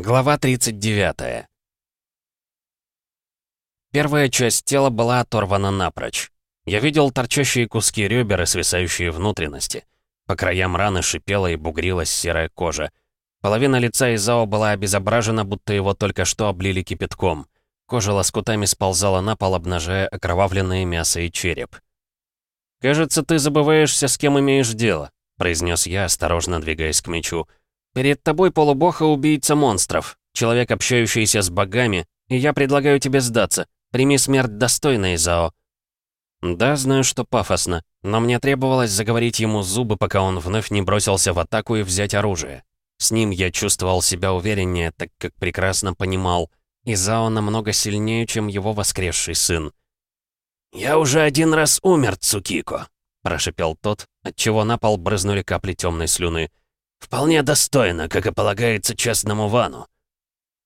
Глава 39. Первая часть тела была оторвана напрочь. Я видел торчащие куски ребер и свисающие внутренности. По краям раны шипела и бугрилась серая кожа. Половина лица Изао была обезображена, будто его только что облили кипятком. Кожа лоскутами сползала на пол, обнажая окровавленное мясо и череп. «Кажется, ты забываешься, с кем имеешь дело», — произнес я, осторожно двигаясь к мечу. Перед тобой полубог и убийца монстров, человек, общающийся с богами, и я предлагаю тебе сдаться. Прими смерть достойной, Зао». Да, знаю, что пафосно, но мне требовалось заговорить ему зубы, пока он вновь не бросился в атаку и взять оружие. С ним я чувствовал себя увереннее, так как прекрасно понимал, Изао намного сильнее, чем его воскресший сын. «Я уже один раз умер, Цукико», — прошипел тот, отчего на пол брызнули капли темной слюны. «Вполне достойно, как и полагается честному Вану».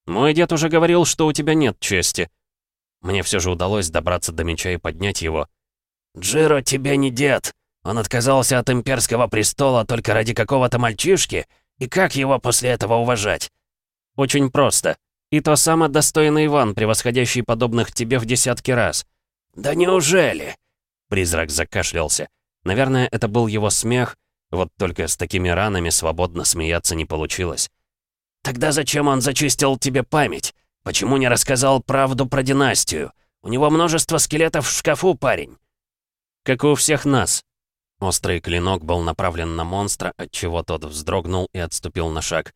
«Мой дед уже говорил, что у тебя нет чести». Мне все же удалось добраться до меча и поднять его. «Джиро тебе не дед. Он отказался от имперского престола только ради какого-то мальчишки. И как его после этого уважать?» «Очень просто. И то само достойный Иван, превосходящий подобных тебе в десятки раз». «Да неужели?» Призрак закашлялся. Наверное, это был его смех, вот только с такими ранами свободно смеяться не получилось. «Тогда зачем он зачистил тебе память? Почему не рассказал правду про династию? У него множество скелетов в шкафу, парень». «Как и у всех нас». Острый клинок был направлен на монстра, отчего тот вздрогнул и отступил на шаг.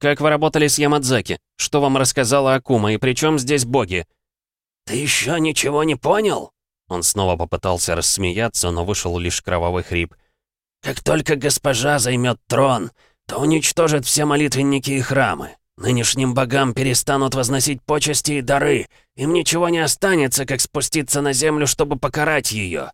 «Как вы работали с Ямадзаки? Что вам рассказала Акума, и при чем здесь боги?» «Ты еще ничего не понял?» Он снова попытался рассмеяться, но вышел лишь кровавый хрип. Как только госпожа займет трон, то уничтожит все молитвенники и храмы. Нынешним богам перестанут возносить почести и дары. Им ничего не останется, как спуститься на землю, чтобы покарать ее.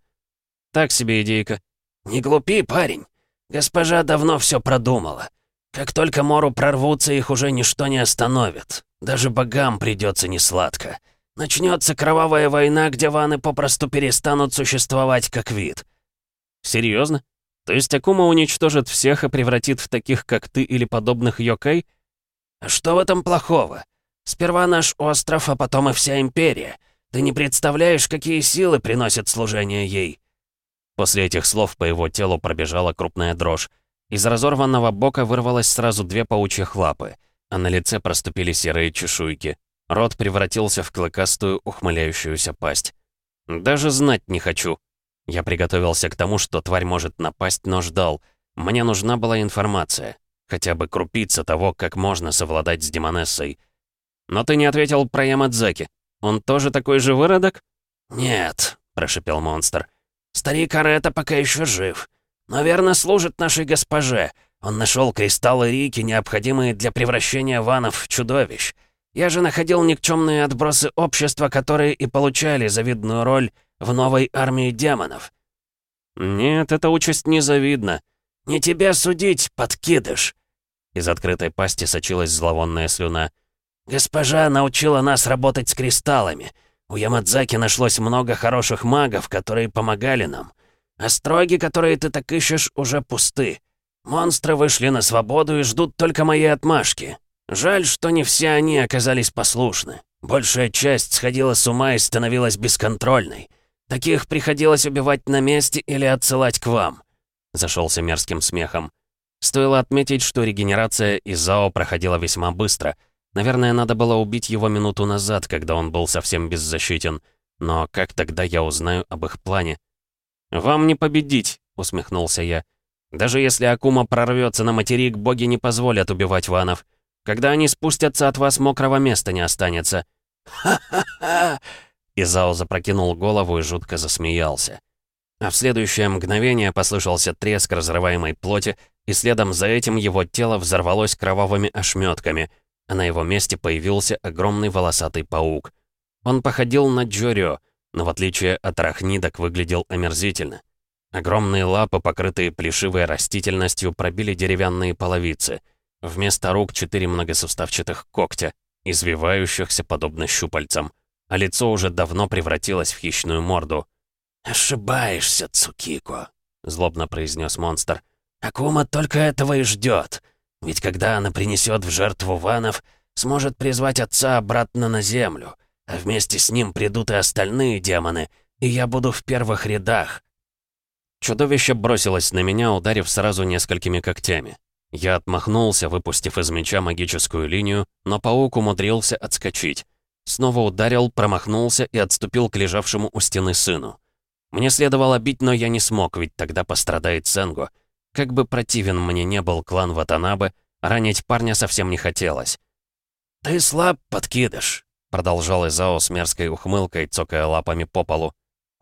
Так себе идейка. Не глупи, парень. Госпожа давно все продумала. Как только Мору прорвутся, их уже ничто не остановит. Даже богам придется несладко. Начнется кровавая война, где ваны попросту перестанут существовать как вид. Серьезно? То есть Акума уничтожит всех и превратит в таких, как ты или подобных Йокай? Что в этом плохого? Сперва наш остров, а потом и вся империя. Ты не представляешь, какие силы приносит служение ей. После этих слов по его телу пробежала крупная дрожь. Из разорванного бока вырвалось сразу две паучьих лапы, а на лице проступили серые чешуйки. Рот превратился в клыкастую, ухмыляющуюся пасть. «Даже знать не хочу», я приготовился к тому, что тварь может напасть, но ждал. Мне нужна была информация. Хотя бы крупица того, как можно совладать с Демонессой. Но ты не ответил про Ямадзаки. Он тоже такой же выродок? «Нет», — прошипел монстр. «Старик Арета пока еще жив. Но служит нашей госпоже. Он нашел кристаллы Рики, необходимые для превращения ванов в чудовищ. Я же находил никчемные отбросы общества, которые и получали завидную роль в новой армии демонов». «Нет, эта участь незавидна». «Не тебя судить, подкидыш!» Из открытой пасти сочилась зловонная слюна. «Госпожа научила нас работать с кристаллами. У Ямадзаки нашлось много хороших магов, которые помогали нам. Остроги, которые ты так ищешь, уже пусты. Монстры вышли на свободу и ждут только моей отмашки. Жаль, что не все они оказались послушны. Большая часть сходила с ума и становилась бесконтрольной. Таких приходилось убивать на месте или отсылать к вам», — зашелся мерзким смехом. Стоило отметить, что регенерация Изао проходила весьма быстро. Наверное, надо было убить его минуту назад, когда он был совсем беззащитен. Но как тогда я узнаю об их плане? «Вам не победить», — усмехнулся я. «Даже если Акума прорвется на материк, боги не позволят убивать ванов. Когда они спустятся, от вас мокрого места не останется». «Ха-ха-ха!» Изао запрокинул голову и жутко засмеялся. А в следующее мгновение послышался треск разрываемой плоти, и следом за этим его тело взорвалось кровавыми ошметками, а на его месте появился огромный волосатый паук. Он походил на Джорио, но в отличие от арахнидок выглядел омерзительно. Огромные лапы, покрытые плешивой растительностью, пробили деревянные половицы. Вместо рук четыре многосуставчатых когтя, извивающихся подобно щупальцам а лицо уже давно превратилось в хищную морду. «Ошибаешься, Цукико», — злобно произнес монстр. «Акума только этого и ждет. Ведь когда она принесет в жертву ванов, сможет призвать отца обратно на землю, а вместе с ним придут и остальные демоны, и я буду в первых рядах». Чудовище бросилось на меня, ударив сразу несколькими когтями. Я отмахнулся, выпустив из меча магическую линию, но паук умудрился отскочить. Снова ударил, промахнулся и отступил к лежавшему у стены сыну. Мне следовало бить, но я не смог, ведь тогда пострадает Сенго. Как бы противен мне не был клан Ватанабе, ранить парня совсем не хотелось. «Ты слаб, подкидыш», — продолжал Изао с мерзкой ухмылкой, цокая лапами по полу.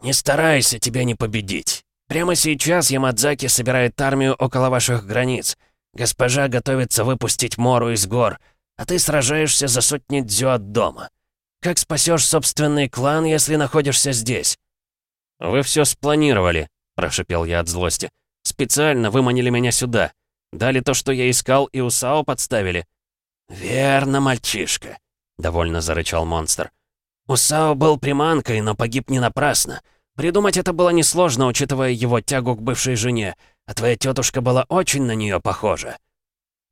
«Не старайся тебя не победить. Прямо сейчас Ямадзаки собирает армию около ваших границ. Госпожа готовится выпустить Мору из гор, а ты сражаешься за сотни дзю от дома. Как спасешь собственный клан, если находишься здесь?» «Вы все спланировали», — прошипел я от злости. «Специально выманили меня сюда. Дали то, что я искал, и у Сао подставили». «Верно, мальчишка», — довольно зарычал монстр. «Усао был приманкой, но погиб не напрасно. Придумать это было несложно, учитывая его тягу к бывшей жене, а твоя тетушка была очень на нее похожа».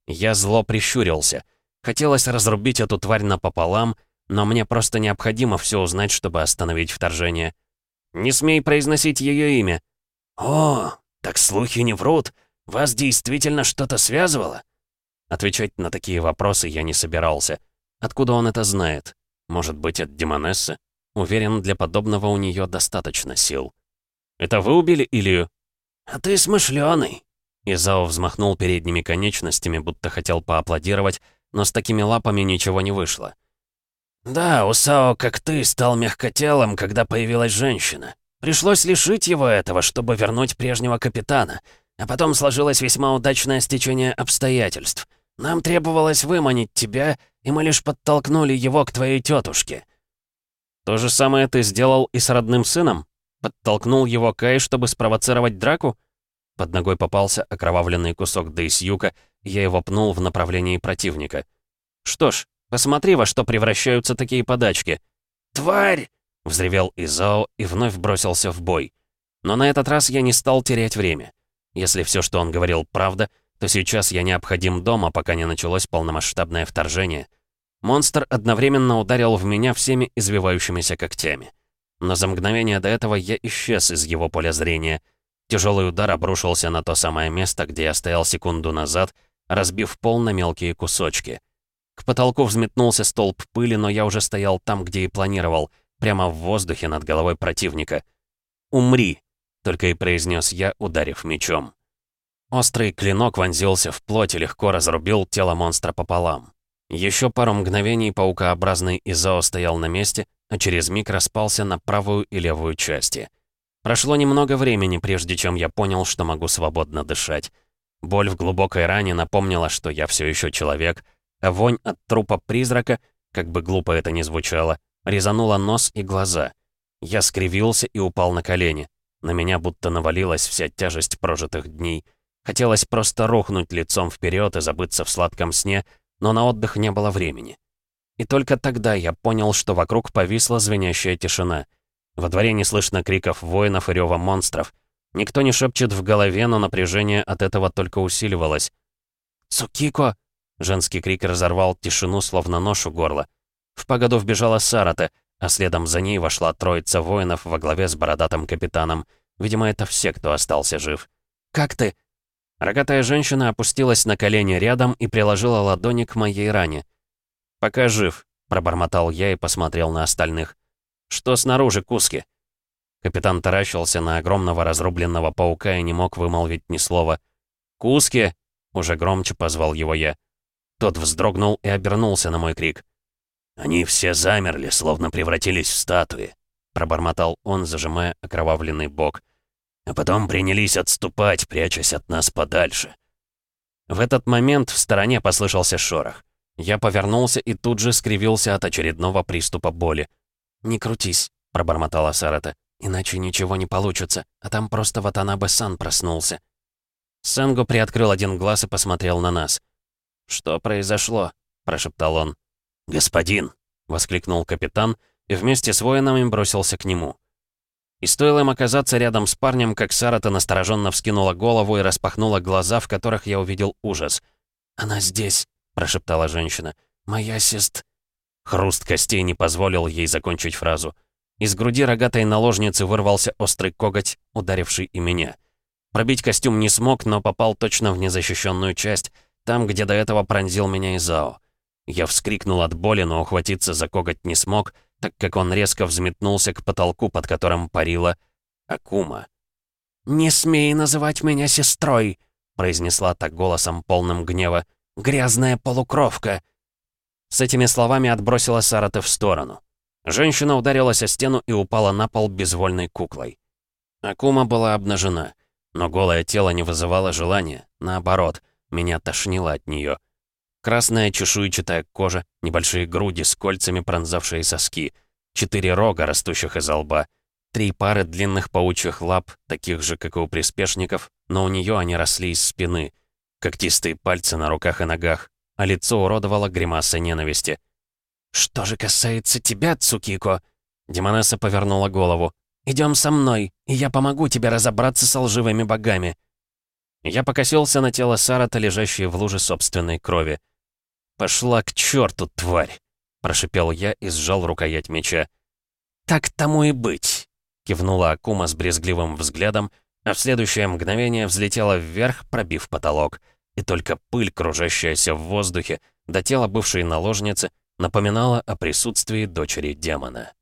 Я зло прищурился. Хотелось разрубить эту тварь напополам, но мне просто необходимо все узнать, чтобы остановить вторжение. Не смей произносить ее имя. «О, так слухи не врут. Вас действительно что-то связывало?» Отвечать на такие вопросы я не собирался. Откуда он это знает? Может быть, от Демонессы? Уверен, для подобного у нее достаточно сил. «Это вы убили Илью?» «А ты смышленый!» Изао взмахнул передними конечностями, будто хотел поаплодировать, но с такими лапами ничего не вышло. «Да, Усао, как ты, стал мягкотелым, когда появилась женщина. Пришлось лишить его этого, чтобы вернуть прежнего капитана. А потом сложилось весьма удачное стечение обстоятельств. Нам требовалось выманить тебя, и мы лишь подтолкнули его к твоей тетушке. То же самое ты сделал и с родным сыном? Подтолкнул его Кай, чтобы спровоцировать драку? Под ногой попался окровавленный кусок Дейсюка, и я его пнул в направлении противника. Что ж, посмотри, во что превращаются такие подачки. «Тварь!» — взревел Изао и вновь бросился в бой. Но на этот раз я не стал терять время. Если все, что он говорил, правда, то сейчас я необходим дома, пока не началось полномасштабное вторжение. Монстр одновременно ударил в меня всеми извивающимися когтями. Но за мгновение до этого я исчез из его поля зрения. Тяжелый удар обрушился на то самое место, где я стоял секунду назад, разбив пол на мелкие кусочки. К потолку взметнулся столб пыли, но я уже стоял там, где и планировал, прямо в воздухе над головой противника. «Умри!» — только и произнес я, ударив мечом. Острый клинок вонзился в плоть и легко разрубил тело монстра пополам. Еще пару мгновений паукообразный Изао стоял на месте, а через миг распался на правую и левую части. Прошло немного времени, прежде чем я понял, что могу свободно дышать. Боль в глубокой ране напомнила, что я все еще человек, а вонь от трупа призрака, как бы глупо это ни звучало, резанула нос и глаза. Я скривился и упал на колени. На меня будто навалилась вся тяжесть прожитых дней. Хотелось просто рухнуть лицом вперед и забыться в сладком сне, но на отдых не было времени. И только тогда я понял, что вокруг повисла звенящая тишина. Во дворе не слышно криков воинов и рёва монстров. Никто не шепчет в голове, но напряжение от этого только усиливалось. «Цукико!» — женский крик разорвал тишину, словно нож у горла. В погоду вбежала Сарата, а следом за ней вошла троица воинов во главе с бородатым капитаном. Видимо, это все, кто остался жив. «Как ты?» Рогатая женщина опустилась на колени рядом и приложила ладони к моей ране. «Пока жив», — пробормотал я и посмотрел на остальных. «Что снаружи, Куски?» Капитан таращился на огромного разрубленного паука и не мог вымолвить ни слова. «Куски!» — уже громче позвал его я. Тот вздрогнул и обернулся на мой крик. «Они все замерли, словно превратились в статуи», — пробормотал он, зажимая окровавленный бок а потом принялись отступать, прячась от нас подальше. В этот момент в стороне послышался шорох. Я повернулся и тут же скривился от очередного приступа боли. «Не крутись», — пробормотала Сарата, «иначе ничего не получится, а там просто Ватанабе-сан проснулся». Сэнго приоткрыл один глаз и посмотрел на нас. «Что произошло?» — прошептал он. «Господин!» — воскликнул капитан и вместе с воинами бросился к нему. И стоило им оказаться рядом с парнем, как Сарата настороженно вскинула голову и распахнула глаза, в которых я увидел ужас. «Она здесь», — прошептала женщина. моя сест...» Хруст костей не позволил ей закончить фразу. Из груди рогатой наложницы вырвался острый коготь, ударивший и меня. Пробить костюм не смог, но попал точно в незащищенную часть, там, где до этого пронзил меня Изао. Я вскрикнул от боли, но ухватиться за коготь не смог, так как он резко взметнулся к потолку, под которым парила Акума. «Не смей называть меня сестрой!» произнесла так голосом полным гнева. «Грязная полукровка!» С этими словами отбросила Сараты в сторону. Женщина ударилась о стену и упала на пол безвольной куклой. Акума была обнажена, но голое тело не вызывало желания, наоборот, меня тошнило от нее. Красная чешуйчатая кожа, небольшие груди с кольцами, пронзавшие соски, четыре рога, растущих из лба, три пары длинных паучьих лап, таких же, как и у приспешников, но у нее они росли из спины, когтистые пальцы на руках и ногах, а лицо уродовало гримаса ненависти. «Что же касается тебя, Цукико?» Демонесса повернула голову. «Идем со мной, и я помогу тебе разобраться с лживыми богами». Я покосился на тело Сарата, лежащее в луже собственной крови. «Пошла к черту, тварь!» — прошипел я и сжал рукоять меча. «Так тому и быть!» — кивнула Акума с брезгливым взглядом, а в следующее мгновение взлетела вверх, пробив потолок. И только пыль, кружащаяся в воздухе, до тела бывшей наложницы, напоминала о присутствии дочери демона.